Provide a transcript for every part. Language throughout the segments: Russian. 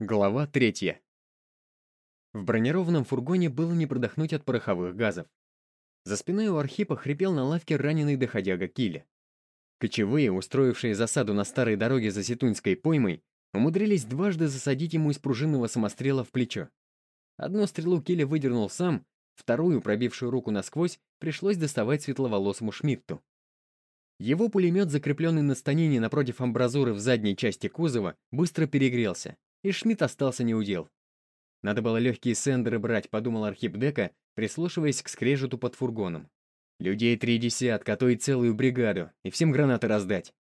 Глава третья. В бронированном фургоне было не продохнуть от пороховых газов. За спиной у Архипа хрипел на лавке раненый доходяга Киля. Кочевые, устроившие засаду на старой дороге за Сетуньской поймой, умудрились дважды засадить ему из пружинного самострела в плечо. Одну стрелу Киля выдернул сам, вторую, пробившую руку насквозь, пришлось доставать светловолосому Шмидту. Его пулемет, закрепленный на станине напротив амбразуры в задней части кузова, быстро перегрелся, и Шмидт остался неудел. Надо было легкие сендеры брать, подумал Архип Дека, прислушиваясь к скрежету под фургоном. Людей три десятка, а то и целую бригаду, и всем гранаты раздать.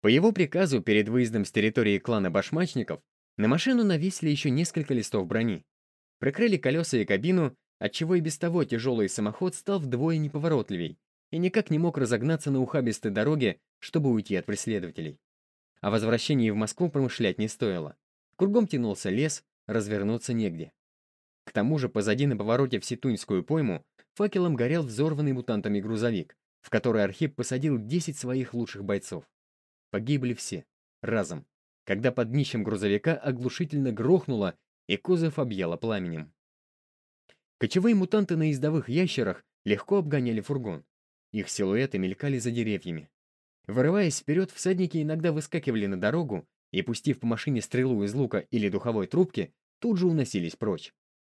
По его приказу, перед выездом с территории клана башмачников, на машину навесили еще несколько листов брони. Прикрыли колеса и кабину, отчего и без того тяжелый самоход стал вдвое неповоротливей и никак не мог разогнаться на ухабистой дороге, чтобы уйти от преследователей. О возвращении в Москву промышлять не стоило. Кругом тянулся лес, развернуться негде. К тому же позади на повороте в Ситуньскую пойму факелом горел взорванный мутантами грузовик, в который Архип посадил 10 своих лучших бойцов. Погибли все, разом, когда под днищем грузовика оглушительно грохнуло и кузов объяло пламенем. Кочевые мутанты на ездовых ящерах легко обгоняли фургон. Их силуэты мелькали за деревьями. Вырываясь вперед, всадники иногда выскакивали на дорогу и, пустив по машине стрелу из лука или духовой трубки, тут же уносились прочь.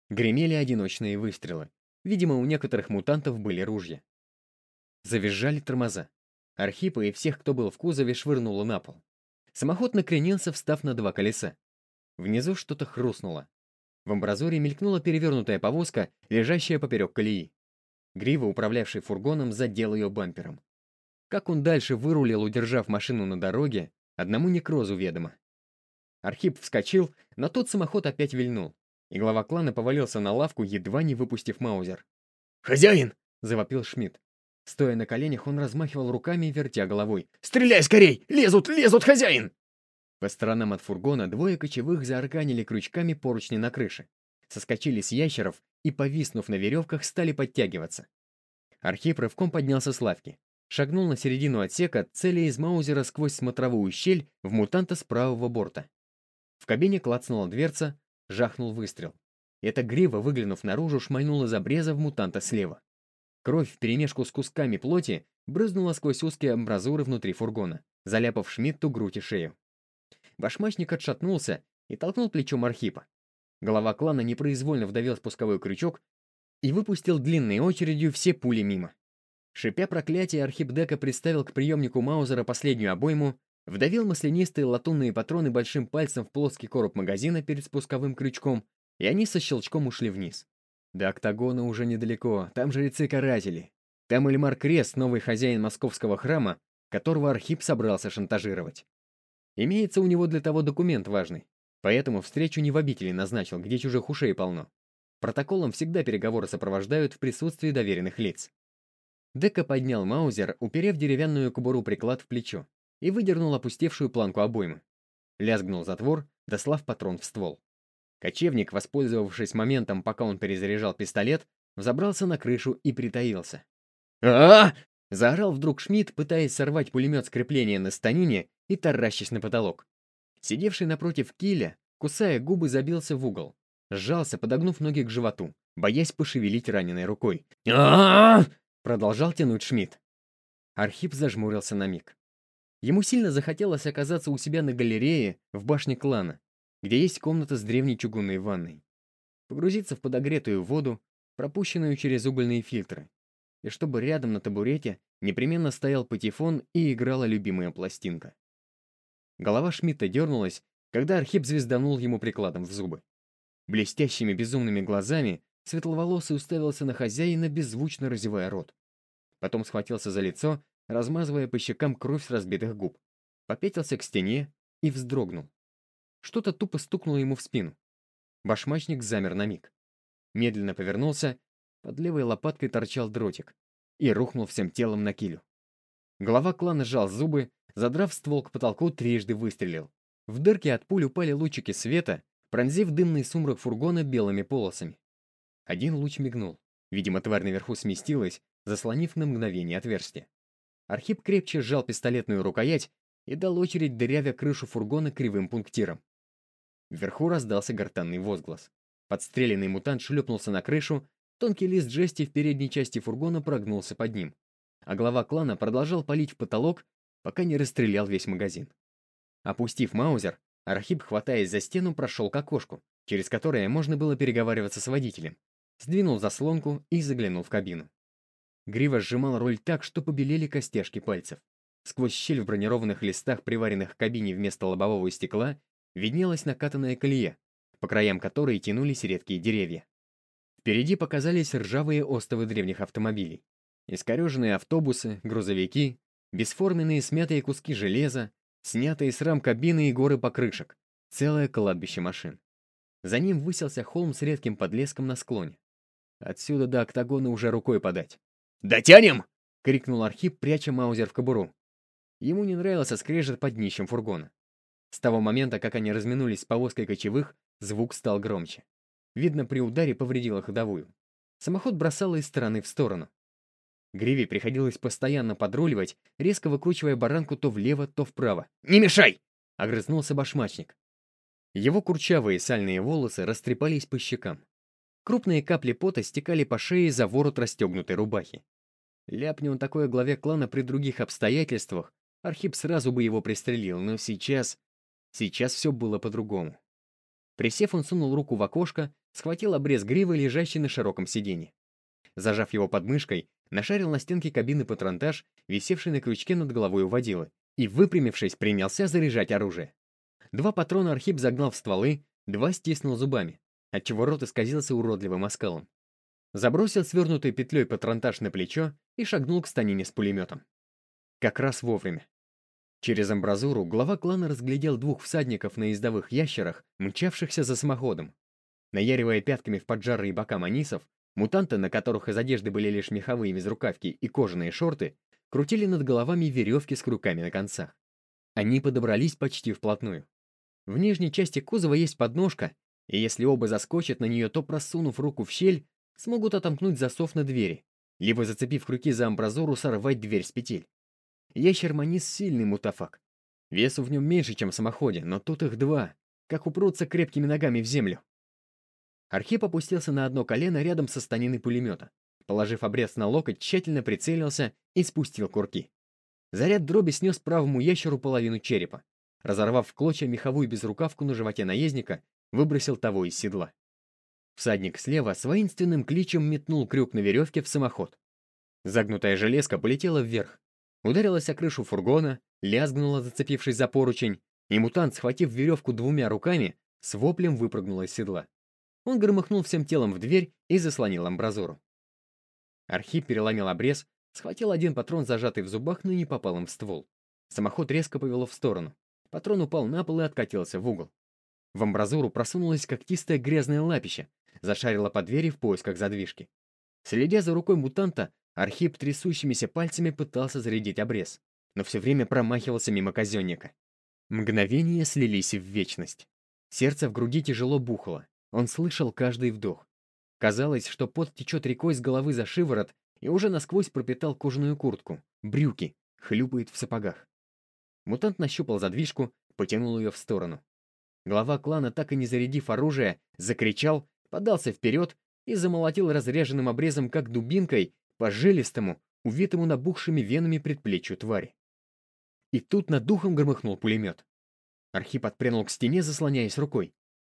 Гремели одиночные выстрелы. Видимо, у некоторых мутантов были ружья. Завизжали тормоза. Архипа и всех, кто был в кузове, швырнуло на пол. Самоход накренился, встав на два колеса. Внизу что-то хрустнуло. В амбразуре мелькнула перевернутая повозка, лежащая поперек колеи. Грива, управлявший фургоном, задел ее бампером. Как он дальше вырулил, удержав машину на дороге, Одному некрозу ведомо. Архип вскочил, но тот самоход опять вильнул, и глава клана повалился на лавку, едва не выпустив маузер. «Хозяин!» — завопил Шмидт. Стоя на коленях, он размахивал руками, вертя головой. «Стреляй скорей! Лезут, лезут, хозяин!» По сторонам от фургона двое кочевых заарканили крючками поручни на крыше. Соскочили с ящеров и, повиснув на веревках, стали подтягиваться. Архип рывком поднялся с лавки шагнул на середину отсека, целя из маузера сквозь смотровую щель в мутанта с правого борта. В кабине клацнула дверца, жахнул выстрел. Эта грива, выглянув наружу, шмальнула за бреза в мутанта слева. Кровь вперемешку с кусками плоти брызнула сквозь узкие амбразуры внутри фургона, заляпав Шмидту грудь и шею. Башмачник отшатнулся и толкнул плечом Архипа. Голова клана непроизвольно вдавил спусковой крючок и выпустил длинной очередью все пули мимо. Шипя проклятие, Архипдека приставил к приемнику Маузера последнюю обойму, вдавил маслянистые латунные патроны большим пальцем в плоский короб магазина перед спусковым крючком, и они со щелчком ушли вниз. До октагона уже недалеко, там жрецы-каратели. Там Эльмар Крест, новый хозяин московского храма, которого Архип собрался шантажировать. Имеется у него для того документ важный, поэтому встречу не в обители назначил, где чужих ушей полно. Протоколом всегда переговоры сопровождают в присутствии доверенных лиц. Дека поднял маузер, уперев деревянную кобуру приклад в плечо, и выдернул опустевшую планку обоймы. Лязгнул затвор, дослав патрон в ствол. Кочевник, воспользовавшись моментом, пока он перезаряжал пистолет, взобрался на крышу и притаился. а, Заорал вдруг Шмидт, пытаясь сорвать пулемет с крепления на станине и таращась на потолок. Сидевший напротив киля, кусая губы, забился в угол. Сжался, подогнув ноги к животу, боясь пошевелить раненой рукой. а Продолжал тянуть Шмидт. Архип зажмурился на миг. Ему сильно захотелось оказаться у себя на галерее в башне клана, где есть комната с древней чугунной ванной. Погрузиться в подогретую воду, пропущенную через угольные фильтры. И чтобы рядом на табурете непременно стоял патефон и играла любимая пластинка. Голова Шмидта дернулась, когда Архип звезданул ему прикладом в зубы. Блестящими безумными глазами Светловолосый уставился на хозяина, беззвучно разевая рот. Потом схватился за лицо, размазывая по щекам кровь с разбитых губ. Попятился к стене и вздрогнул. Что-то тупо стукнуло ему в спину. Башмачник замер на миг. Медленно повернулся, под левой лопаткой торчал дротик и рухнул всем телом на килю. Глава клана сжал зубы, задрав ствол к потолку, трижды выстрелил. В дырке от пуль упали лучики света, пронзив дымный сумрак фургона белыми полосами. Один луч мигнул. Видимо, тварь наверху сместилась, заслонив на мгновение отверстие. Архип крепче сжал пистолетную рукоять и дал очередь, дырявя крышу фургона кривым пунктиром. Вверху раздался гортанный возглас. Подстреленный мутант шлепнулся на крышу, тонкий лист жести в передней части фургона прогнулся под ним. А глава клана продолжал палить в потолок, пока не расстрелял весь магазин. Опустив маузер, Архип, хватаясь за стену, прошел к окошку, через которое можно было переговариваться с водителем. Сдвинул заслонку и заглянул в кабину. Грива сжимал руль так, что побелели костяшки пальцев. Сквозь щель в бронированных листах, приваренных к кабине вместо лобового стекла, виднелась накатанная колея, по краям которой тянулись редкие деревья. Впереди показались ржавые остовы древних автомобилей. Искореженные автобусы, грузовики, бесформенные смятые куски железа, снятые с рам кабины и горы покрышек. Целое кладбище машин. За ним высился холм с редким подлеском на склоне. Отсюда до октагона уже рукой подать. «Дотянем!» — крикнул Архип, пряча маузер в кобуру. Ему не нравился скрежет под днищем фургона. С того момента, как они разминулись с повозкой кочевых, звук стал громче. Видно, при ударе повредило ходовую. Самоход бросало из стороны в сторону. Гриве приходилось постоянно подруливать, резко выкручивая баранку то влево, то вправо. «Не мешай!» — огрызнулся башмачник. Его курчавые сальные волосы растрепались по щекам. Крупные капли пота стекали по шее за ворот расстегнутой рубахи. Ляпни он такое главе клана при других обстоятельствах, Архип сразу бы его пристрелил, но сейчас... Сейчас все было по-другому. Присев, он сунул руку в окошко, схватил обрез гривы, лежащий на широком сиденье. Зажав его под мышкой, нашарил на стенке кабины патронтаж, висевший на крючке над головой у водилы, и, выпрямившись, принялся заряжать оружие. Два патрона Архип загнал в стволы, два стиснул зубами, отчего рот исказился уродливым оскалом. Забросил свернутой петлей патронтаж на плечо и шагнул к станине с пулеметом. Как раз вовремя. Через амбразуру глава клана разглядел двух всадников на ездовых ящерах, мчавшихся за самоходом. Наяривая пятками в поджарые бока манисов, Мутанты, на которых из одежды были лишь меховые безрукавки и кожаные шорты, крутили над головами веревки с крюками на концах. Они подобрались почти вплотную. В нижней части кузова есть подножка, и если оба заскочат на нее, то, просунув руку в щель, смогут отомкнуть засов на двери, либо, зацепив крюки за амбразуру, сорвать дверь с петель. Ящер Манис — сильный мутафак. Весу в нем меньше, чем в самоходе, но тут их два, как упрутся крепкими ногами в землю. Архип опустился на одно колено рядом со станиной пулемета. Положив обрез на локоть, тщательно прицелился и спустил курки. Заряд дроби снес правому ящеру половину черепа. Разорвав в клочья меховую безрукавку на животе наездника, выбросил того из седла. Всадник слева с воинственным кличем метнул крюк на веревке в самоход. Загнутая железка полетела вверх. Ударилась о крышу фургона, лязгнула, зацепившись за поручень, и мутант, схватив веревку двумя руками, с воплем выпрыгнул из седла. Он громыхнул всем телом в дверь и заслонил амбразуру. Архип переломил обрез, схватил один патрон, зажатый в зубах, но не попал им в ствол. Самоход резко повело в сторону. Патрон упал на пол и откатился в угол. В амбразуру просунулось когтистое грязное лапище, зашарило по двери в поисках задвижки. Следя за рукой мутанта, Архип трясущимися пальцами пытался зарядить обрез, но все время промахивался мимо казенника. Мгновения слились в вечность. Сердце в груди тяжело бухало. Он слышал каждый вдох. Казалось, что пот течет рекой с головы за шиворот и уже насквозь пропитал кожаную куртку, брюки, хлюпает в сапогах. Мутант нащупал задвижку, потянул ее в сторону. Глава клана, так и не зарядив оружие, закричал, подался вперед и замолотил разреженным обрезом, как дубинкой, по жилистому, увитому набухшими венами предплечью твари. И тут над духом громыхнул пулемет. Архип отпрянул к стене, заслоняясь рукой.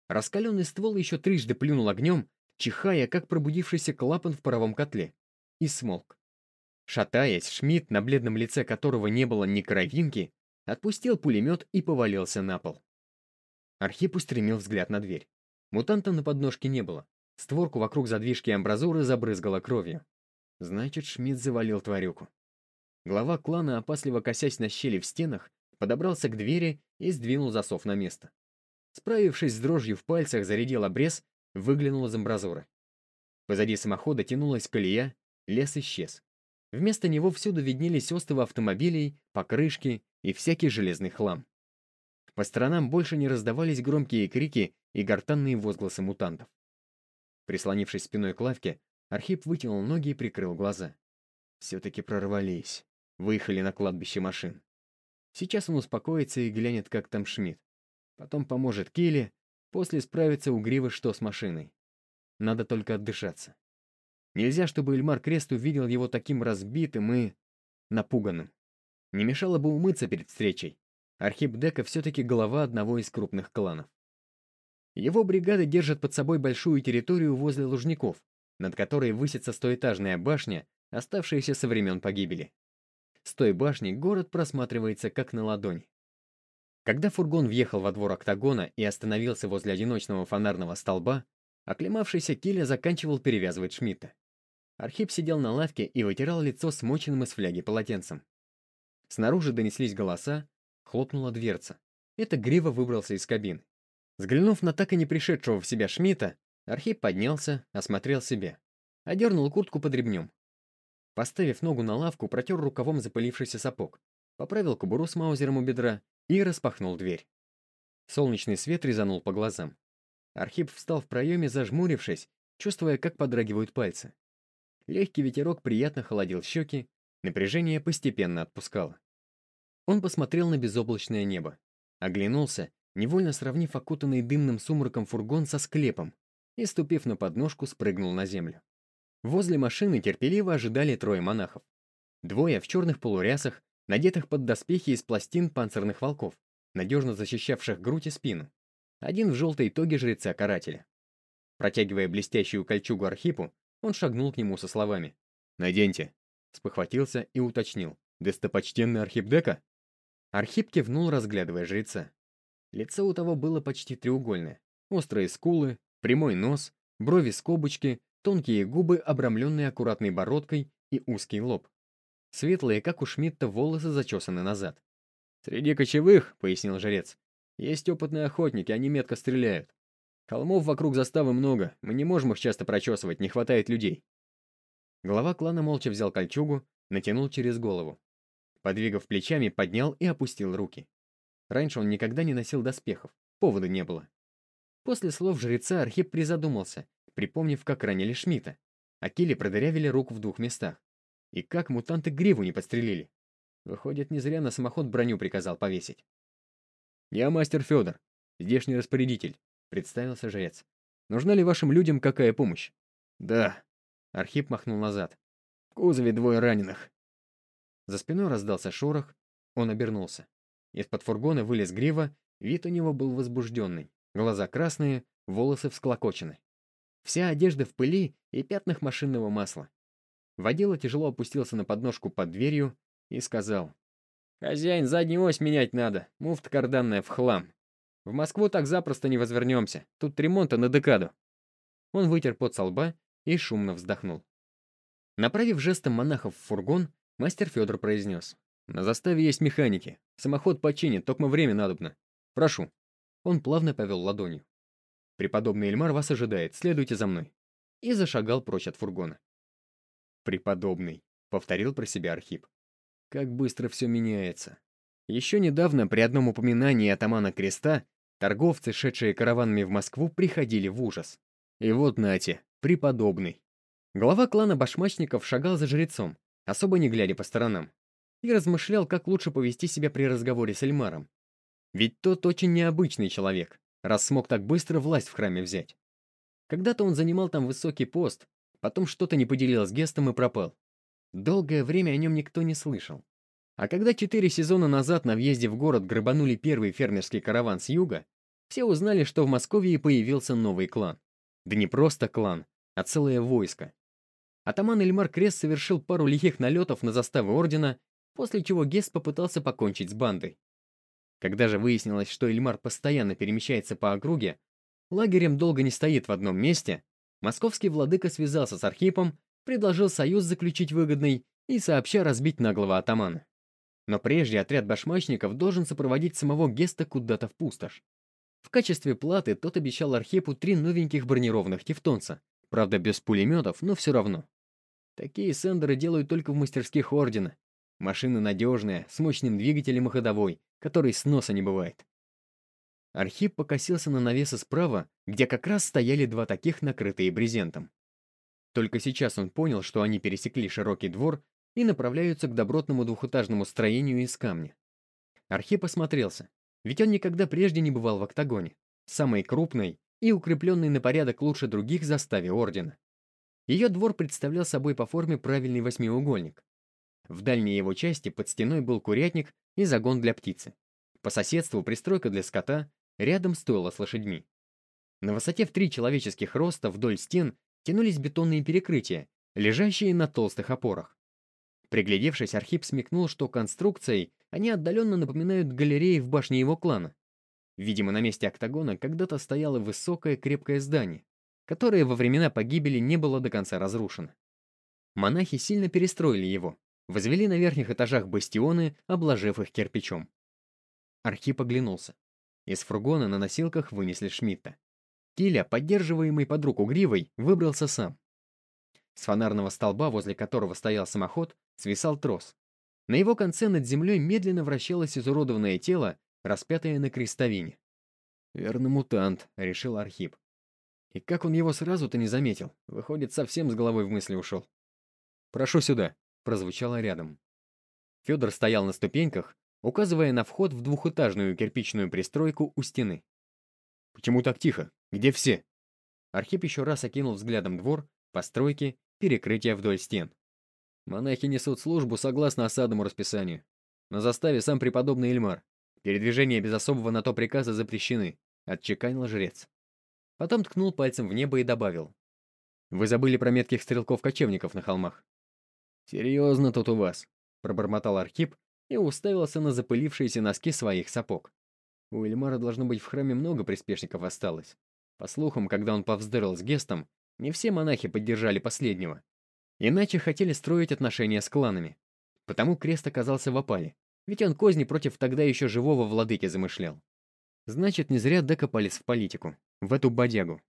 Раскаленный ствол еще трижды плюнул огнем, чихая, как пробудившийся клапан в паровом котле, и смолк. Шатаясь, Шмидт, на бледном лице которого не было ни кровинки, отпустил пулемет и повалился на пол. Архип устремил взгляд на дверь. Мутанта на подножке не было. Створку вокруг задвижки амбразуры забрызгала кровью. Значит, Шмидт завалил тварюку. Глава клана, опасливо косясь на щели в стенах, подобрался к двери и сдвинул засов на место. Справившись с дрожью в пальцах, зарядил обрез, выглянул из амбразуры. Позади самохода тянулась колея, лес исчез. Вместо него всюду виднелись остовы автомобилей, покрышки и всякий железный хлам. По сторонам больше не раздавались громкие крики и гортанные возгласы мутантов. Прислонившись спиной к лавке, Архип вытянул ноги и прикрыл глаза. Все-таки прорвались. Выехали на кладбище машин. Сейчас он успокоится и глянет, как там Шмидт. Потом поможет Киле, После справится у Гривы что с машиной. Надо только отдышаться. Нельзя, чтобы Эльмар Крест увидел его таким разбитым и... напуганным. Не мешало бы умыться перед встречей. Архип Дека все-таки глава одного из крупных кланов. Его бригады держат под собой большую территорию возле Лужников, над которой высится стоэтажная башня, оставшаяся со времен погибели. С той башни город просматривается как на ладони. Когда фургон въехал во двор октагона и остановился возле одиночного фонарного столба, оклемавшийся Киля заканчивал перевязывать Шмидта. Архип сидел на лавке и вытирал лицо смоченным из фляги полотенцем. Снаружи донеслись голоса, хлопнула дверца. Это Грива выбрался из кабины. Взглянув на так и не пришедшего в себя Шмидта, Архип поднялся, осмотрел себя. Одернул куртку под ремнем. Поставив ногу на лавку, протер рукавом запылившийся сапог, поправил кобуру с маузером у бедра и распахнул дверь. Солнечный свет резанул по глазам. Архип встал в проеме, зажмурившись, чувствуя, как подрагивают пальцы. Легкий ветерок приятно холодил щеки, напряжение постепенно отпускало. Он посмотрел на безоблачное небо, оглянулся, невольно сравнив окутанный дымным сумраком фургон со склепом, и, ступив на подножку, спрыгнул на землю. Возле машины терпеливо ожидали трое монахов. Двое в черных полурясах, надетых под доспехи из пластин панцирных волков, надежно защищавших грудь и спину. Один в желтой тоге жреца-карателя. Протягивая блестящую кольчугу Архипу, он шагнул к нему со словами. «Наденьте!» Спохватился и уточнил. «Достопочтенный Архип Дека?» Архип кивнул, разглядывая жреца. Лицо у того было почти треугольное. Острые скулы, прямой нос, брови-скобочки, тонкие губы, обрамленные аккуратной бородкой и узкий лоб. Светлые, как у Шмидта, волосы зачесаны назад. «Среди кочевых», — пояснил жрец, — «есть опытные охотники, они метко стреляют. Холмов вокруг заставы много, мы не можем их часто прочесывать, не хватает людей». Глава клана молча взял кольчугу, натянул через голову. Подвигав плечами, поднял и опустил руки. Раньше он никогда не носил доспехов, повода не было. После слов жреца Архип призадумался, припомнив, как ранили Шмидта. Акили продырявили руку в двух местах. И как мутанты гриву не подстрелили. Выходит, не зря на самоход броню приказал повесить. «Я мастер Федор, здешний распорядитель», — представился жрец. «Нужна ли вашим людям какая помощь?» «Да», — Архип махнул назад. «В кузове двое раненых». За спиной раздался шорох, он обернулся. Из-под фургона вылез грива, вид у него был возбужденный. Глаза красные, волосы всклокочены. Вся одежда в пыли и пятнах машинного масла. Водила тяжело опустился на подножку под дверью и сказал. «Хозяин, заднюю ось менять надо, муфта карданная в хлам. В Москву так запросто не возвернемся, тут ремонта на декаду». Он вытер пот со лба и шумно вздохнул. Направив жестом монахов в фургон, мастер Федор произнес. «На заставе есть механики. Самоход починит, только время надобно. Прошу». Он плавно повел ладонью. «Преподобный Эльмар вас ожидает, следуйте за мной». И зашагал прочь от фургона. «Преподобный», — повторил про себя Архип. «Как быстро все меняется». Еще недавно при одном упоминании атамана Креста торговцы, шедшие караванами в Москву, приходили в ужас. И вот нате, преподобный. Глава клана башмачников шагал за жрецом, особо не глядя по сторонам, и размышлял, как лучше повести себя при разговоре с Эльмаром. Ведь тот очень необычный человек, раз смог так быстро власть в храме взять. Когда-то он занимал там высокий пост, потом что-то не поделил с Гестом и пропал. Долгое время о нем никто не слышал. А когда четыре сезона назад на въезде в город грабанули первый фермерский караван с юга, все узнали, что в Москве появился новый клан. Да не просто клан, а целое войско. Атаман Эльмар Крест совершил пару лихих налетов на заставы ордена, после чего Гест попытался покончить с бандой. Когда же выяснилось, что Эльмар постоянно перемещается по округе, лагерем долго не стоит в одном месте, московский владыка связался с Архипом, предложил союз заключить выгодный и сообща разбить наглого атамана. Но прежде отряд башмачников должен сопроводить самого Геста куда-то в пустошь. В качестве платы тот обещал Архипу три новеньких бронированных тевтонца, правда без пулеметов, но все равно. Такие сендеры делают только в мастерских Ордена. Машина надежная, с мощным двигателем и ходовой, который сноса не бывает. Архип покосился на навесы справа, где как раз стояли два таких, накрытые брезентом. Только сейчас он понял, что они пересекли широкий двор и направляются к добротному двухэтажному строению из камня. Архип осмотрелся, ведь он никогда прежде не бывал в октагоне. самой крупной и укрепленной на порядок лучше других заставе ордена. Ее двор представлял собой по форме правильный восьмиугольник. В дальней его части под стеной был курятник и загон для птицы. По соседству пристройка для скота, рядом стойло с лошадьми. На высоте в три человеческих роста вдоль стен тянулись бетонные перекрытия, лежащие на толстых опорах. Приглядевшись, Архип смекнул, что конструкцией они отдаленно напоминают галереи в башне его клана. Видимо, на месте октагона когда-то стояло высокое крепкое здание, которое во времена погибели не было до конца разрушено. Монахи сильно перестроили его, возвели на верхних этажах бастионы, обложив их кирпичом. Архип оглянулся. Из фургона на носилках вынесли Шмидта. Киля, поддерживаемый под руку гривой, выбрался сам. С фонарного столба, возле которого стоял самоход, свисал трос. На его конце над землей медленно вращалось изуродованное тело, распятое на крестовине. «Верно, мутант», — решил Архип. И как он его сразу-то не заметил? Выходит, совсем с головой в мысли ушел. «Прошу сюда», — прозвучало рядом. Федор стоял на ступеньках, указывая на вход в двухэтажную кирпичную пристройку у стены. «Почему так тихо? Где все?» Архип еще раз окинул взглядом двор, постройки, перекрытия вдоль стен. Монахи несут службу согласно осадному расписанию. На заставе сам преподобный Эльмар. Передвижения без особого на то приказа запрещены, отчеканил жрец. Потом ткнул пальцем в небо и добавил. Вы забыли про метких стрелков-кочевников на холмах. Серьезно тут у вас, пробормотал Архип и уставился на запылившиеся носки своих сапог. У Эльмара должно быть в храме много приспешников осталось. По слухам, когда он повздырил с Гестом, не все монахи поддержали последнего. Иначе хотели строить отношения с кланами. Потому крест оказался в опале, ведь он козни против тогда еще живого владыки замышлял. Значит, не зря докопались в политику, в эту бодягу.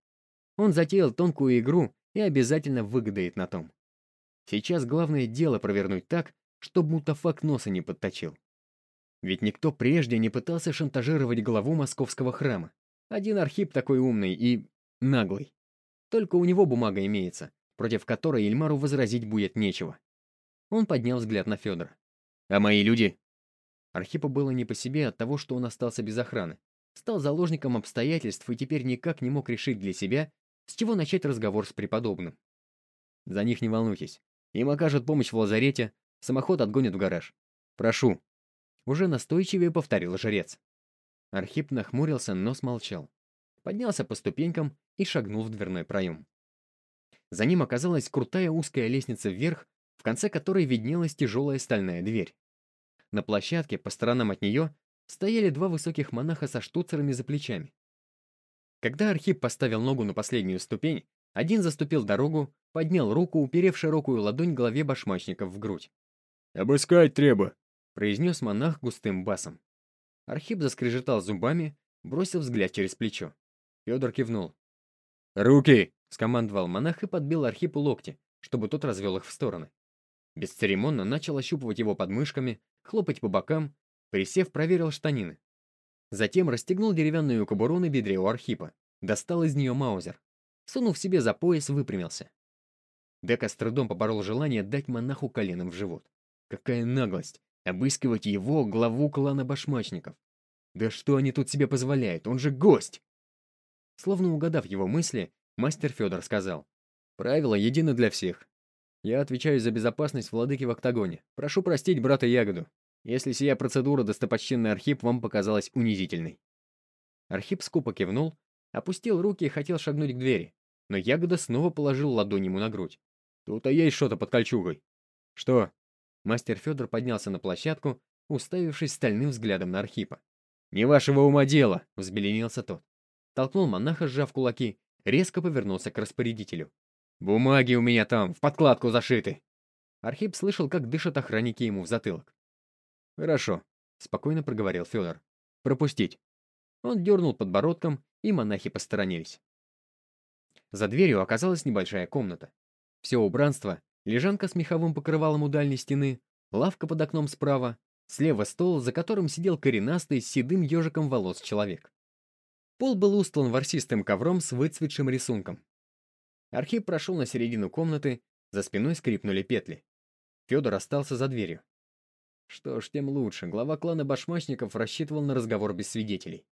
Он затеял тонкую игру и обязательно выгодает на том. Сейчас главное дело провернуть так, чтобы мутафак носа не подточил. Ведь никто прежде не пытался шантажировать главу московского храма. Один Архип такой умный и наглый. Только у него бумага имеется, против которой Ильмару возразить будет нечего. Он поднял взгляд на Федора. «А мои люди?» Архипу было не по себе от того, что он остался без охраны. Стал заложником обстоятельств и теперь никак не мог решить для себя, с чего начать разговор с преподобным. «За них не волнуйтесь. Им окажут помощь в лазарете, самоход отгонят в гараж. Прошу». Уже настойчивее повторил жрец. Архип нахмурился, но смолчал. Поднялся по ступенькам и шагнул в дверной проем. За ним оказалась крутая узкая лестница вверх, в конце которой виднелась тяжелая стальная дверь. На площадке, по сторонам от нее, стояли два высоких монаха со штуцерами за плечами. Когда Архип поставил ногу на последнюю ступень, один заступил дорогу, поднял руку, уперев широкую ладонь голове башмачников в грудь. «Обыскать треба», — произнес монах густым басом. Архип заскрежетал зубами, бросил взгляд через плечо. Федор кивнул. «Руки!» — скомандовал монах и подбил Архипу локти, чтобы тот развел их в стороны. Бесцеремонно начал ощупывать его подмышками, хлопать по бокам, присев, проверил штанины. Затем расстегнул деревянную кобуру на бедре у Архипа, достал из нее маузер. Сунув себе за пояс, выпрямился. Дека с трудом поборол желание дать монаху коленом в живот. Какая наглость! Обыскивать его, главу клана башмачников. Да что они тут себе позволяют? Он же гость! Словно угадав его мысли, мастер Федор сказал. «Правила едины для всех. Я отвечаю за безопасность владыки в октагоне. Прошу простить брата Ягоду, если сия процедура, достопочтенный Архип, вам показалась унизительной». Архип скупо кивнул, опустил руки и хотел шагнуть к двери, но Ягода снова положил ладонь ему на грудь. «Тут-то есть что-то под кольчугой». «Что?» Мастер Федор поднялся на площадку, уставившись стальным взглядом на Архипа. «Не вашего ума дело!» — взбеленился тот. Толкнул монаха, сжав кулаки, резко повернулся к распорядителю. «Бумаги у меня там, в подкладку зашиты!» Архип слышал, как дышат охранники ему в затылок. «Хорошо», — спокойно проговорил Федор. «Пропустить». Он дернул подбородком, и монахи посторонились. За дверью оказалась небольшая комната. Все убранство, лежанка с меховым покрывалом у дальней стены, лавка под окном справа, слева стол, за которым сидел коренастый с седым ежиком волос человек. Пол был устлан ворсистым ковром с выцветшим рисунком. Архип прошел на середину комнаты, за спиной скрипнули петли. Федор остался за дверью. Что ж, тем лучше. Глава клана башмачников рассчитывал на разговор без свидетелей.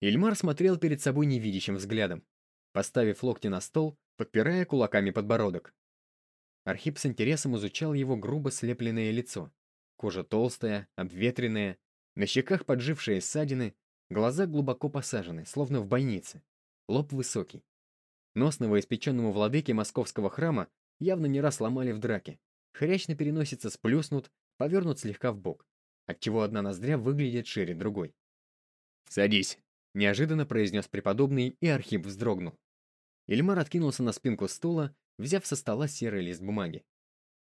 Ильмар смотрел перед собой невидящим взглядом, поставив локти на стол, подпирая кулаками подбородок. Архип с интересом изучал его грубо слепленное лицо. Кожа толстая, обветренная, на щеках поджившие ссадины, глаза глубоко посажены, словно в больнице, лоб высокий. Нос новоиспеченному владыке московского храма явно не раз ломали в драке. Хрящ на переносице сплюснут, повернут слегка в бок, отчего одна ноздря выглядит шире другой. «Садись», — неожиданно произнес преподобный, и Архип вздрогнул. Ильмар откинулся на спинку стула, взяв со стола серый лист бумаги.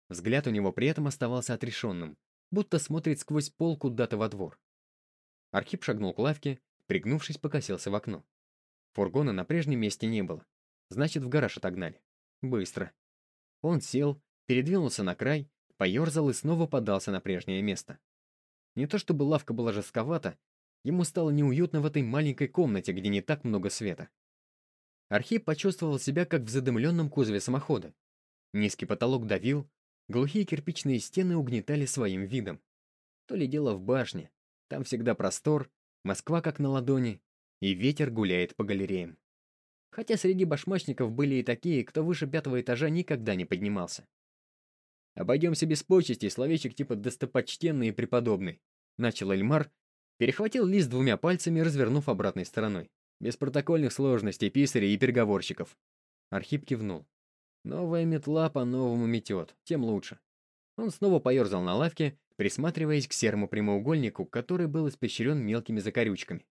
Взгляд у него при этом оставался отрешенным, будто смотрит сквозь пол куда-то во двор. Архип шагнул к лавке, пригнувшись, покосился в окно. Фургона на прежнем месте не было. Значит, в гараж отогнали. Быстро. Он сел, передвинулся на край, поерзал и снова подался на прежнее место. Не то чтобы лавка была жестковата, ему стало неуютно в этой маленькой комнате, где не так много света. Архип почувствовал себя как в задымленном кузове самохода. Низкий потолок давил, глухие кирпичные стены угнетали своим видом. То ли дело в башне, там всегда простор, Москва как на ладони, и ветер гуляет по галереям. Хотя среди башмачников были и такие, кто выше пятого этажа никогда не поднимался. «Обойдемся без почести, словечек типа «достопочтенный» и «преподобный», — начал Эльмар, перехватил лист двумя пальцами, развернув обратной стороной. Без протокольных сложностей писарей и переговорщиков. Архип кивнул. Новая метла по-новому метет, тем лучше. Он снова поерзал на лавке, присматриваясь к серому прямоугольнику, который был испещрен мелкими закорючками.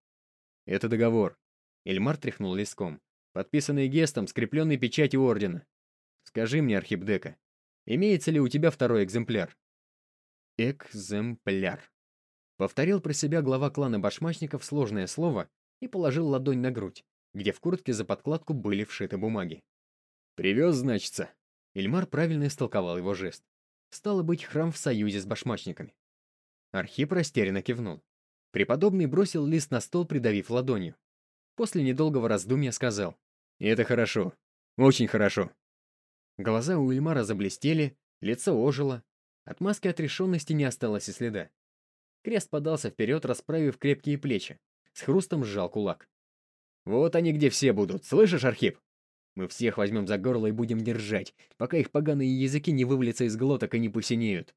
«Это договор». Эльмар тряхнул листком. «Подписанный гестом, скрепленный печатью ордена. Скажи мне, Архип Дека, имеется ли у тебя второй экземпляр?» «Экземпляр». Повторил про себя глава клана башмачников сложное слово, и положил ладонь на грудь, где в куртке за подкладку были вшиты бумаги. «Привез, значится?» Ильмар правильно истолковал его жест. Стало быть, храм в союзе с башмачниками. Архип растерянно кивнул. Преподобный бросил лист на стол, придавив ладонью. После недолгого раздумья сказал. «Это хорошо. Очень хорошо». Глаза у Ильмара заблестели, лицо ожило. От маски отрешенности не осталось и следа. Крест подался вперед, расправив крепкие плечи, с хрустом сжал кулак. «Вот они где все будут, слышишь, Архип? Мы всех возьмем за горло и будем держать, пока их поганые языки не вывалятся из глоток и не посинеют».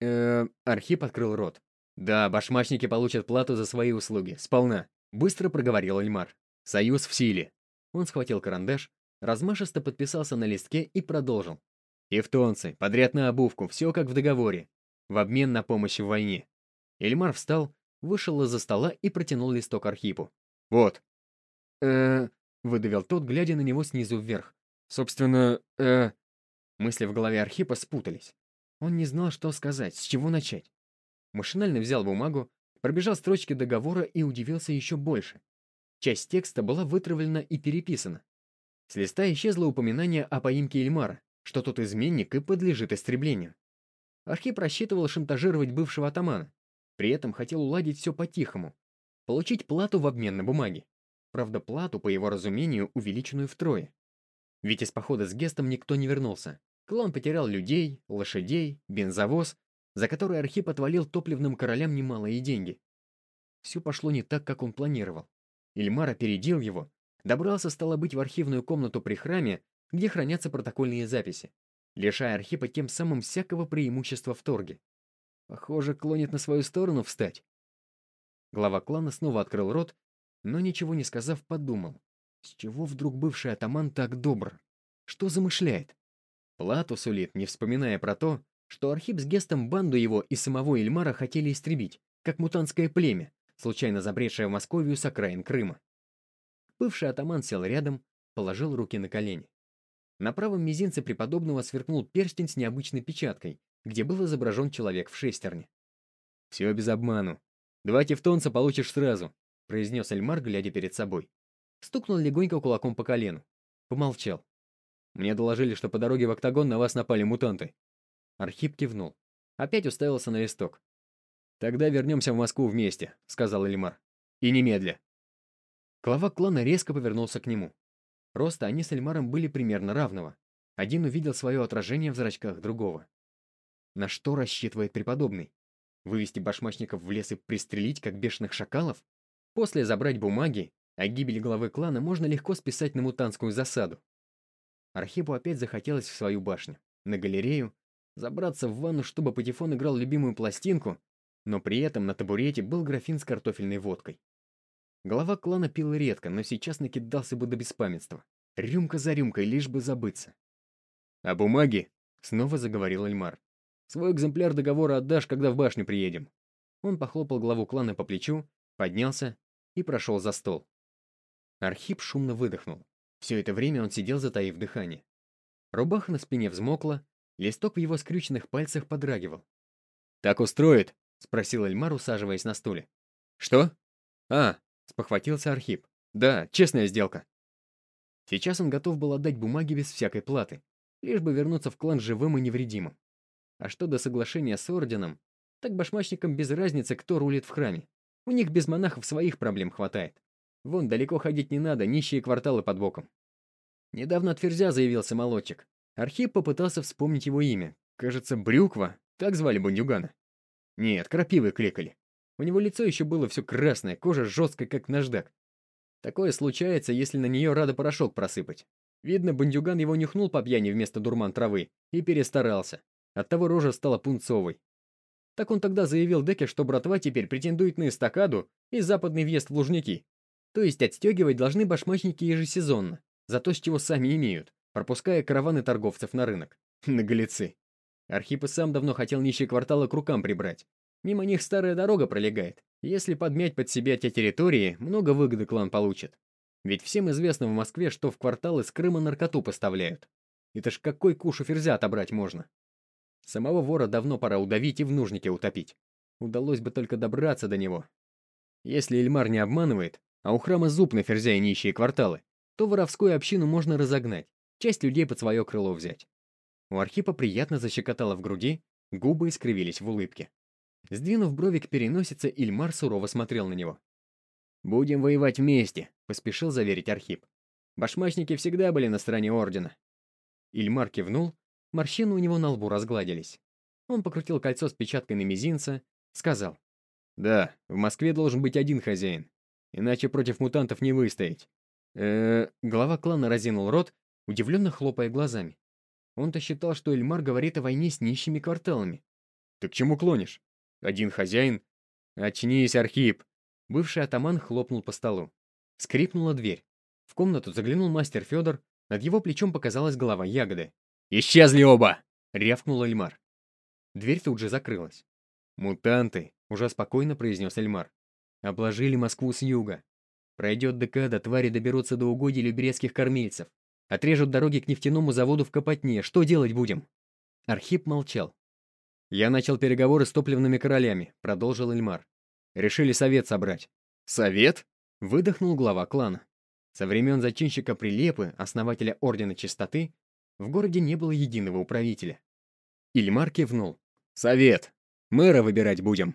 Э, Архип открыл рот. «Да, башмачники получат плату за свои услуги, сполна», — быстро проговорил Эльмар. «Союз в силе». Он схватил карандаш, размашисто подписался на листке и продолжил. «Тевтонцы, подряд на обувку, все как в договоре. В обмен на помощь в войне». Эльмар встал, вышел из-за стола и протянул листок Архипу. «Вот». э выдавил тот, глядя на него снизу вверх. «Собственно, э Мысли в голове Архипа спутались. Он не знал, что сказать, с чего начать. Машинально взял бумагу, пробежал строчки договора и удивился еще больше. Часть текста была вытравлена и переписана. С листа исчезло упоминание о поимке Эльмара, что тот изменник и подлежит истреблению. Архип рассчитывал шантажировать бывшего атамана, при этом хотел уладить все по-тихому. Получить плату в обмен на бумаги. Правда, плату, по его разумению, увеличенную втрое. Ведь из похода с Гестом никто не вернулся. Клан потерял людей, лошадей, бензовоз, за который Архип отвалил топливным королям немалые деньги. Все пошло не так, как он планировал. Ильмар опередил его, добрался, стало быть, в архивную комнату при храме, где хранятся протокольные записи, лишая Архипа тем самым всякого преимущества в торге. Похоже, клонит на свою сторону встать. Глава клана снова открыл рот, но ничего не сказав, подумал. С чего вдруг бывший атаман так добр? Что замышляет? Плату сулит, не вспоминая про то, что Архип с Гестом банду его и самого Ильмара хотели истребить, как мутантское племя, случайно забредшее в Московию с окраин Крыма. Бывший атаман сел рядом, положил руки на колени. На правом мизинце преподобного сверкнул перстень с необычной печаткой, где был изображен человек в шестерне. «Все без обману. Два тевтонца получишь сразу», — произнес Эльмар, глядя перед собой. Стукнул легонько кулаком по колену. Помолчал. «Мне доложили, что по дороге в Октагон на вас напали мутанты». Архип кивнул. Опять уставился на листок. «Тогда вернемся в Москву вместе», — сказал Эльмар. «И немедля». Глава клана резко повернулся к нему. Роста они с Эльмаром были примерно равного. Один увидел свое отражение в зрачках другого. На что рассчитывает преподобный? Вывести башмачников в лес и пристрелить, как бешеных шакалов? После забрать бумаги а гибель главы клана можно легко списать на мутантскую засаду. Архипу опять захотелось в свою башню, на галерею, забраться в ванну, чтобы Патефон играл любимую пластинку, но при этом на табурете был графин с картофельной водкой. Глава клана пил редко, но сейчас накидался бы до беспамятства. Рюмка за рюмкой, лишь бы забыться. «А бумаги?» — снова заговорил Эльмар. «Свой экземпляр договора отдашь, когда в башню приедем». Он похлопал главу клана по плечу, поднялся и прошел за стол. Архип шумно выдохнул. Все это время он сидел, затаив дыхание. Рубаха на спине взмокла, листок в его скрюченных пальцах подрагивал. «Так устроит?» — спросил Эльмар, усаживаясь на стуле. «Что?» «А», — спохватился Архип. «Да, честная сделка». Сейчас он готов был отдать бумаги без всякой платы, лишь бы вернуться в клан живым и невредимым. А что до соглашения с Орденом, так башмачникам без разницы, кто рулит в храме. У них без монахов своих проблем хватает. Вон, далеко ходить не надо, нищие кварталы под боком. Недавно от Ферзя заявился молодчик. Архип попытался вспомнить его имя. Кажется, Брюква, так звали бандюгана. Нет, крапивы кликали. У него лицо еще было все красное, кожа жесткая, как наждак. Такое случается, если на нее рада порошок просыпать. Видно, бандюган его нюхнул по пьяни вместо дурман травы и перестарался. Оттого рожа стала пунцовой. Так он тогда заявил Деке, что братва теперь претендует на эстакаду и западный въезд в Лужники. То есть отстегивать должны башмачники ежесезонно, за то, с чего сами имеют, пропуская караваны торговцев на рынок. Наглецы. Архип и сам давно хотел нищие кварталы к рукам прибрать. Мимо них старая дорога пролегает. Если подмять под себя те территории, много выгоды клан получит. Ведь всем известно в Москве, что в кварталы с Крыма наркоту поставляют. Это ж какой куш у ферзя отобрать можно? Самого вора давно пора удавить и в нужнике утопить. Удалось бы только добраться до него. Если Эльмар не обманывает, а у храма зуб на ферзя и нищие кварталы, то воровскую общину можно разогнать, часть людей под свое крыло взять. У Архипа приятно защекотало в груди, губы искривились в улыбке. Сдвинув брови к переносице, Ильмар сурово смотрел на него. «Будем воевать вместе», — поспешил заверить Архип. «Башмачники всегда были на стороне Ордена». Ильмар кивнул, морщины у него на лбу разгладились. Он покрутил кольцо с печаткой на мизинце, сказал. «Да, в Москве должен быть один хозяин. Иначе против мутантов не выстоять. э Глава клана разинул рот, удивленно хлопая глазами. Он-то считал, что Эльмар говорит о войне с нищими кварталами. «Ты к чему клонишь? Один хозяин?» «Очнись, Архип!» Бывший атаман хлопнул по столу. Скрипнула дверь. В комнату заглянул мастер Федор, над его плечом показалась голова ягоды. «Исчезли оба!» — рявкнул Эльмар. Дверь тут же закрылась. «Мутанты!» — уже спокойно произнес Эльмар. Обложили Москву с юга. Пройдет декада, твари доберутся до угодий люберецких кормильцев. Отрежут дороги к нефтяному заводу в Копотне. Что делать будем?» Архип молчал. «Я начал переговоры с топливными королями», — продолжил Эльмар. «Решили совет собрать». «Совет?» — выдохнул глава клана. Со времен зачинщика Прилепы, основателя Ордена Чистоты, в городе не было единого управителя. Ильмар кивнул. «Совет. Мэра выбирать будем».